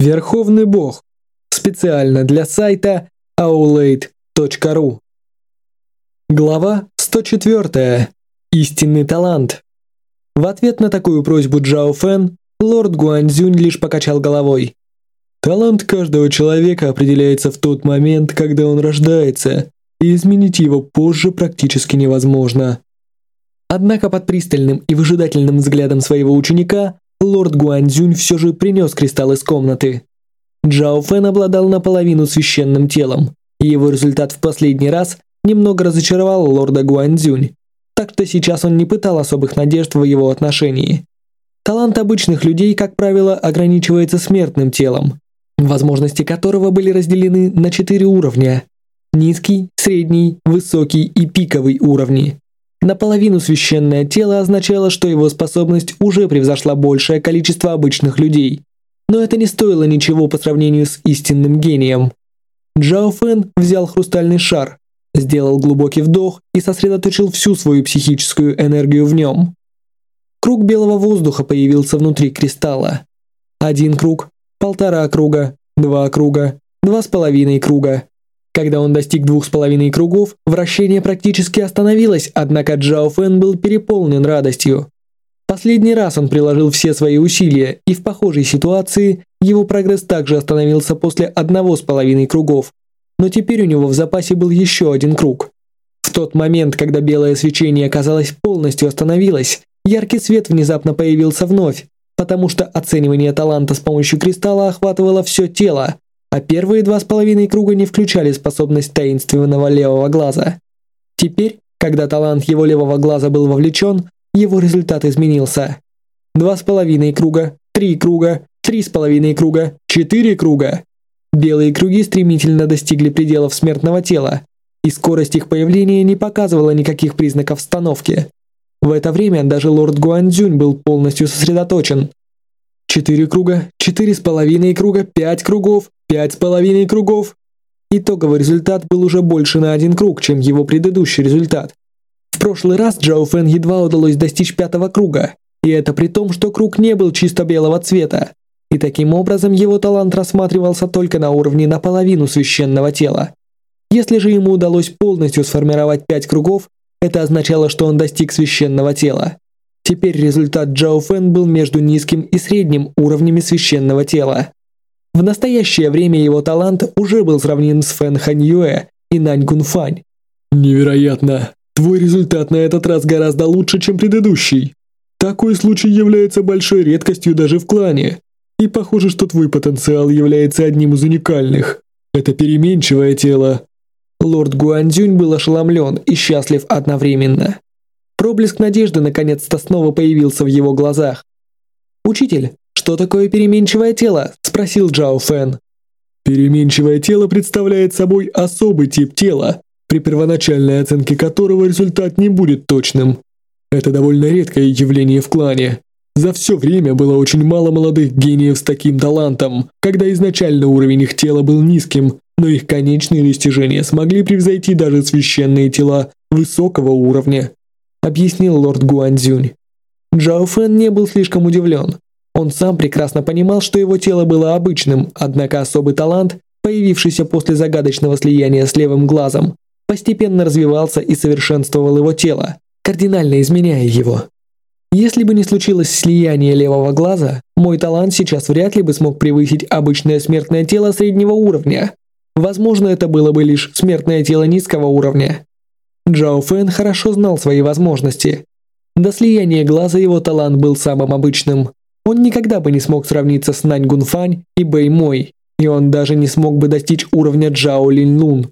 Верховный Бог. Специально для сайта aulade.ru. Глава 104. Истинный талант. В ответ на такую просьбу Джао Фэн, лорд Гуанзюнь лишь покачал головой. Талант каждого человека определяется в тот момент, когда он рождается, и изменить его позже практически невозможно. Однако под пристальным и выжидательным взглядом своего ученика лорд Гуанзюнь все же принес кристалл из комнаты. Джао Фэн обладал наполовину священным телом, его результат в последний раз немного разочаровал лорда Гуанзюнь, так что сейчас он не пытал особых надежд в его отношении. Талант обычных людей, как правило, ограничивается смертным телом, возможности которого были разделены на четыре уровня – низкий, средний, высокий и пиковый уровни. Наполовину священное тело означало, что его способность уже превзошла большее количество обычных людей. Но это не стоило ничего по сравнению с истинным гением. Джао Фэн взял хрустальный шар, сделал глубокий вдох и сосредоточил всю свою психическую энергию в нем. Круг белого воздуха появился внутри кристалла. Один круг, полтора круга, два круга, два с половиной круга, когда он достиг двух с половиной кругов, вращение практически остановилось, однако Джао Фэн был переполнен радостью. Последний раз он приложил все свои усилия, и в похожей ситуации его прогресс также остановился после одного с половиной кругов. Но теперь у него в запасе был еще один круг. В тот момент, когда белое свечение, казалось, полностью остановилось, яркий свет внезапно появился вновь, потому что оценивание таланта с помощью кристалла охватывало все тело, а первые два с половиной круга не включали способность таинственного левого глаза. Теперь, когда талант его левого глаза был вовлечен, его результат изменился. Два с половиной круга, три круга, три с половиной круга, четыре круга. Белые круги стремительно достигли пределов смертного тела, и скорость их появления не показывала никаких признаков остановки. В это время даже лорд Гуанзюнь был полностью сосредоточен. Четыре круга, четыре с половиной круга, пять кругов, Пять с половиной кругов. Итоговый результат был уже больше на один круг, чем его предыдущий результат. В прошлый раз Джао Фэн едва удалось достичь пятого круга, и это при том, что круг не был чисто белого цвета, и таким образом его талант рассматривался только на уровне наполовину священного тела. Если же ему удалось полностью сформировать пять кругов, это означало, что он достиг священного тела. Теперь результат Джао Фэн был между низким и средним уровнями священного тела. В настоящее время его талант уже был сравнен с Фэн Ханьюэ и Нань Гунфань. Невероятно! Твой результат на этот раз гораздо лучше, чем предыдущий. Такой случай является большой редкостью даже в клане. И похоже, что твой потенциал является одним из уникальных. Это переменчивое тело. Лорд Гуанзюнь был ошеломлен и счастлив одновременно. Проблеск надежды наконец-то снова появился в его глазах. «Учитель, «Что такое переменчивое тело?» – спросил Джао Фэн. Переменчивое тело представляет собой особый тип тела, при первоначальной оценке которого результат не будет точным. Это довольно редкое явление в клане. За все время было очень мало молодых гениев с таким талантом, когда изначально уровень их тела был низким, но их конечные достижения смогли превзойти даже священные тела высокого уровня, объяснил лорд Гуанзюнь. Джао Фэн не был слишком удивлен. Он сам прекрасно понимал, что его тело было обычным, однако особый талант, появившийся после загадочного слияния с левым глазом, постепенно развивался и совершенствовал его тело, кардинально изменяя его. Если бы не случилось слияние левого глаза, мой талант сейчас вряд ли бы смог превысить обычное смертное тело среднего уровня. Возможно, это было бы лишь смертное тело низкого уровня. Джао Фэн хорошо знал свои возможности. До слияния глаза его талант был самым обычным, он никогда бы не смог сравниться с Нань Гунфань и Бэй Мой, и он даже не смог бы достичь уровня Джао Лин Лун.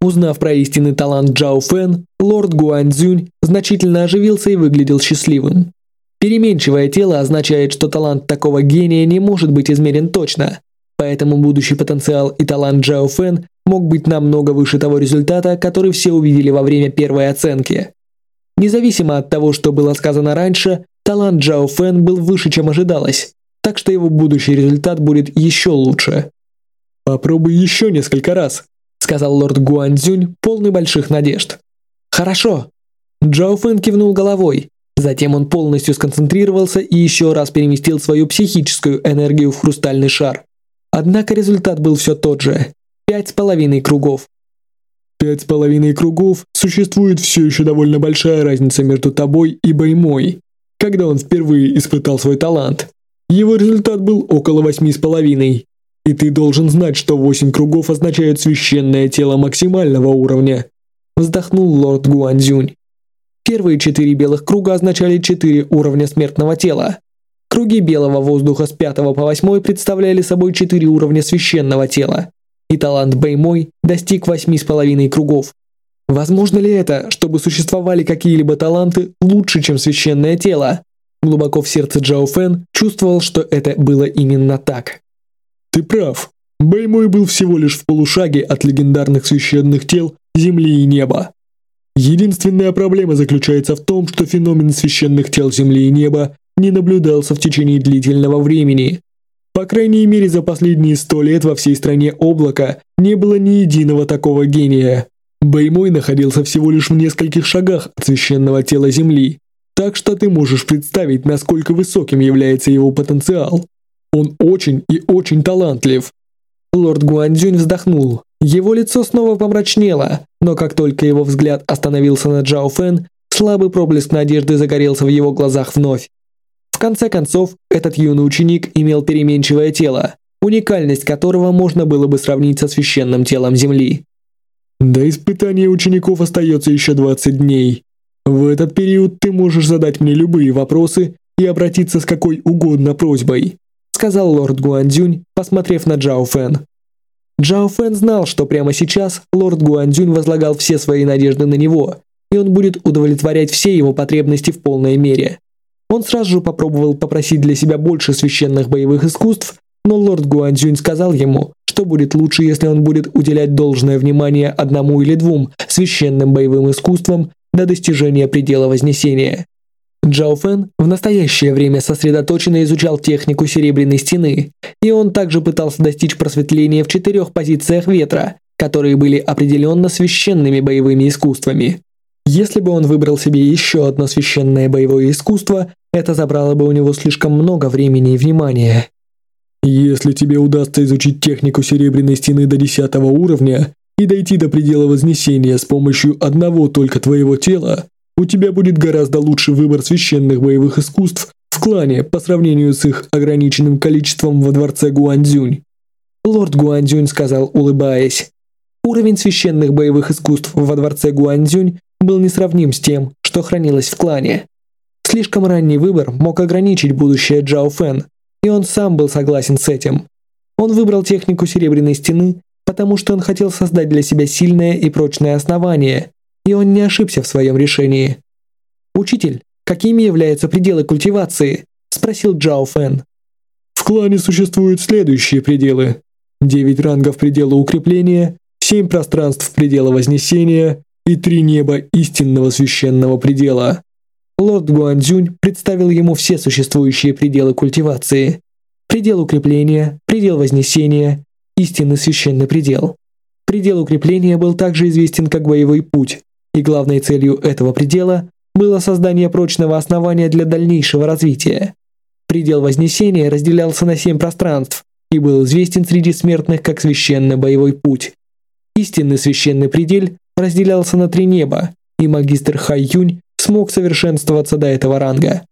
Узнав про истинный талант Джао Фэн, лорд Гуань Цзюнь значительно оживился и выглядел счастливым. Переменчивое тело означает, что талант такого гения не может быть измерен точно, поэтому будущий потенциал и талант Джао Фэн мог быть намного выше того результата, который все увидели во время первой оценки. Независимо от того, что было сказано раньше, Талант Джао Фэн был выше, чем ожидалось, так что его будущий результат будет еще лучше. «Попробуй еще несколько раз», — сказал лорд Гуанзюнь, полный больших надежд. «Хорошо». Джао Фэн кивнул головой. Затем он полностью сконцентрировался и еще раз переместил свою психическую энергию в хрустальный шар. Однако результат был все тот же. Пять с половиной кругов. Пять с половиной кругов существует все еще довольно большая разница между тобой и Баймой. Когда он впервые испытал свой талант, его результат был около восьми с половиной. И ты должен знать, что восемь кругов означают священное тело максимального уровня. Вздохнул лорд Гуанзюнь. Первые четыре белых круга означали четыре уровня смертного тела. Круги белого воздуха с пятого по восьмой представляли собой четыре уровня священного тела и талант Бэймой достиг восьми с половиной кругов. Возможно ли это, чтобы существовали какие-либо таланты лучше, чем священное тело? Глубоко в сердце Джао Фэн чувствовал, что это было именно так. Ты прав. Бэймой был всего лишь в полушаге от легендарных священных тел Земли и Неба. Единственная проблема заключается в том, что феномен священных тел Земли и Неба не наблюдался в течение длительного времени. По крайней мере, за последние сто лет во всей стране облака не было ни единого такого гения. Бэймой находился всего лишь в нескольких шагах от священного тела Земли, так что ты можешь представить, насколько высоким является его потенциал. Он очень и очень талантлив. Лорд Гуандзюнь вздохнул. Его лицо снова помрачнело, но как только его взгляд остановился на Джао Фэн, слабый проблеск надежды загорелся в его глазах вновь. В конце концов, этот юный ученик имел переменчивое тело, уникальность которого можно было бы сравнить со священным телом Земли. До испытания учеников остается еще 20 дней. В этот период ты можешь задать мне любые вопросы и обратиться с какой угодно просьбой, сказал лорд Гуандзюнь, посмотрев на Джао Фэн. Джао Фэн знал, что прямо сейчас лорд Гуандзюнь возлагал все свои надежды на него, и он будет удовлетворять все его потребности в полной мере. Он сразу же попробовал попросить для себя больше священных боевых искусств, но лорд Гуанзюнь сказал ему, что будет лучше, если он будет уделять должное внимание одному или двум священным боевым искусствам до достижения предела Вознесения. Джао Фэн в настоящее время сосредоточенно изучал технику Серебряной Стены, и он также пытался достичь просветления в четырех позициях ветра, которые были определенно священными боевыми искусствами. Если бы он выбрал себе еще одно священное боевое искусство, это забрало бы у него слишком много времени и внимания. Если тебе удастся изучить технику Серебряной Стены до 10 уровня и дойти до предела Вознесения с помощью одного только твоего тела, у тебя будет гораздо лучший выбор священных боевых искусств в клане по сравнению с их ограниченным количеством во дворце Гуанзюнь. Лорд Гуанзюнь сказал, улыбаясь. Уровень священных боевых искусств во дворце Гуанзюнь был несравним с тем, что хранилось в клане. Слишком ранний выбор мог ограничить будущее Джао Фэн, и он сам был согласен с этим. Он выбрал технику Серебряной Стены, потому что он хотел создать для себя сильное и прочное основание, и он не ошибся в своем решении. «Учитель, какими являются пределы культивации?» – спросил Джао Фэн. В клане существуют следующие пределы. Девять рангов предела укрепления, семь пространств предела вознесения, и три неба истинного священного предела. Лорд Гуанзюнь представил ему все существующие пределы культивации. Предел укрепления, предел вознесения, истинный священный предел. Предел укрепления был также известен как боевой путь, и главной целью этого предела было создание прочного основания для дальнейшего развития. Предел вознесения разделялся на семь пространств и был известен среди смертных как священный боевой путь. Истинный священный предел разделялся на три неба, и магистр Хай Юнь смог совершенствоваться до этого ранга.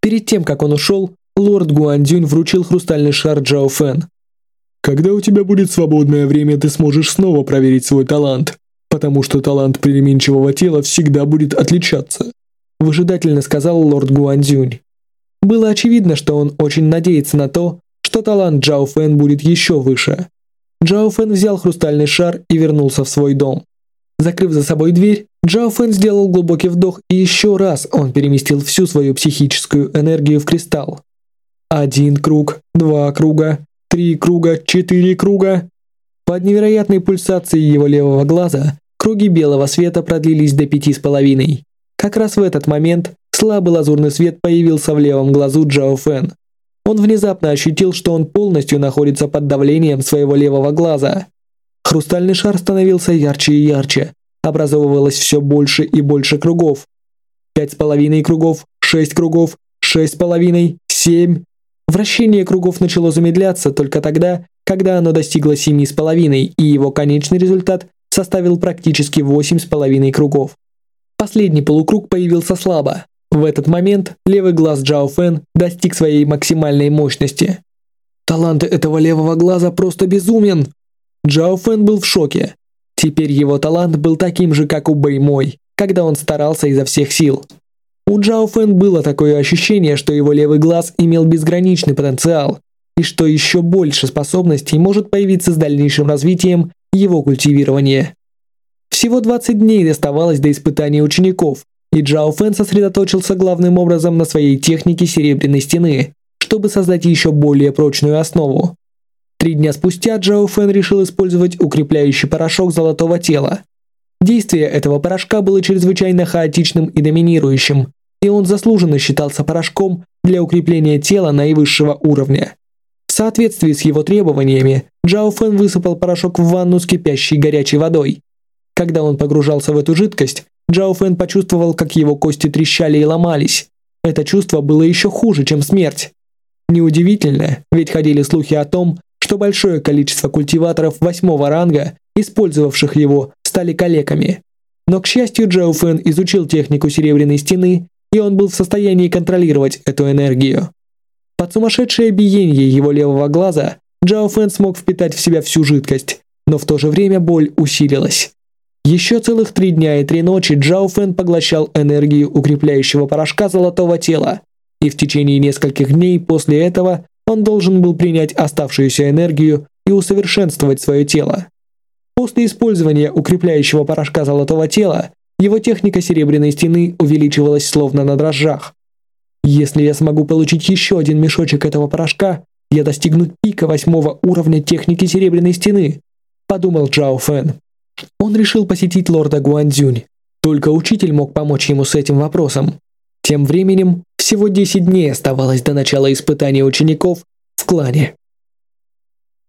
Перед тем, как он ушел, лорд Гуандзюнь вручил хрустальный шар Джао Фэн. «Когда у тебя будет свободное время, ты сможешь снова проверить свой талант, потому что талант переменчивого тела всегда будет отличаться», выжидательно сказал лорд Гуандзюнь. Было очевидно, что он очень надеется на то, что талант Джао Фэн будет еще выше. Джао Фэн взял хрустальный шар и вернулся в свой дом. Закрыв за собой дверь, Джао Фэн сделал глубокий вдох и еще раз он переместил всю свою психическую энергию в кристалл. Один круг, два круга, три круга, четыре круга. Под невероятной пульсацией его левого глаза круги белого света продлились до пяти с половиной. Как раз в этот момент слабый лазурный свет появился в левом глазу Джао Фэн. Он внезапно ощутил, что он полностью находится под давлением своего левого глаза. Хрустальный шар становился ярче и ярче, образовывалось все больше и больше кругов. Пять с половиной кругов, шесть кругов, шесть с половиной, семь. Вращение кругов начало замедляться только тогда, когда оно достигло 7,5, и его конечный результат составил практически 8,5 кругов. Последний полукруг появился слабо. В этот момент левый глаз Джао Фэн достиг своей максимальной мощности. Талант этого левого глаза просто безумен. Джао Фэн был в шоке. Теперь его талант был таким же, как у Бэй Мой, когда он старался изо всех сил. У Джао Фэн было такое ощущение, что его левый глаз имел безграничный потенциал, и что еще больше способностей может появиться с дальнейшим развитием его культивирования. Всего 20 дней оставалось до испытания учеников, и Джао Фэн сосредоточился главным образом на своей технике Серебряной Стены, чтобы создать еще более прочную основу. Три дня спустя Джао Фэн решил использовать укрепляющий порошок золотого тела. Действие этого порошка было чрезвычайно хаотичным и доминирующим, и он заслуженно считался порошком для укрепления тела наивысшего уровня. В соответствии с его требованиями, Джао Фэн высыпал порошок в ванну с кипящей горячей водой. Когда он погружался в эту жидкость, Джао Фэн почувствовал, как его кости трещали и ломались. Это чувство было еще хуже, чем смерть. Неудивительно, ведь ходили слухи о том, что большое количество культиваторов восьмого ранга, использовавших его, стали калеками. Но, к счастью, Джао Фэн изучил технику Серебряной Стены, и он был в состоянии контролировать эту энергию. Под сумасшедшее биение его левого глаза Джао Фэн смог впитать в себя всю жидкость, но в то же время боль усилилась. Еще целых три дня и три ночи Джао Фэн поглощал энергию укрепляющего порошка золотого тела, и в течение нескольких дней после этого он должен был принять оставшуюся энергию и усовершенствовать свое тело. После использования укрепляющего порошка золотого тела его техника серебряной стены увеличивалась словно на дрожжах. Если я смогу получить еще один мешочек этого порошка, я достигну пика восьмого уровня техники Серебряной Стены», – подумал Джао Фэн. Он решил посетить лорда Гуанзюнь. Только учитель мог помочь ему с этим вопросом. Тем временем, всего 10 дней оставалось до начала испытания учеников в клане.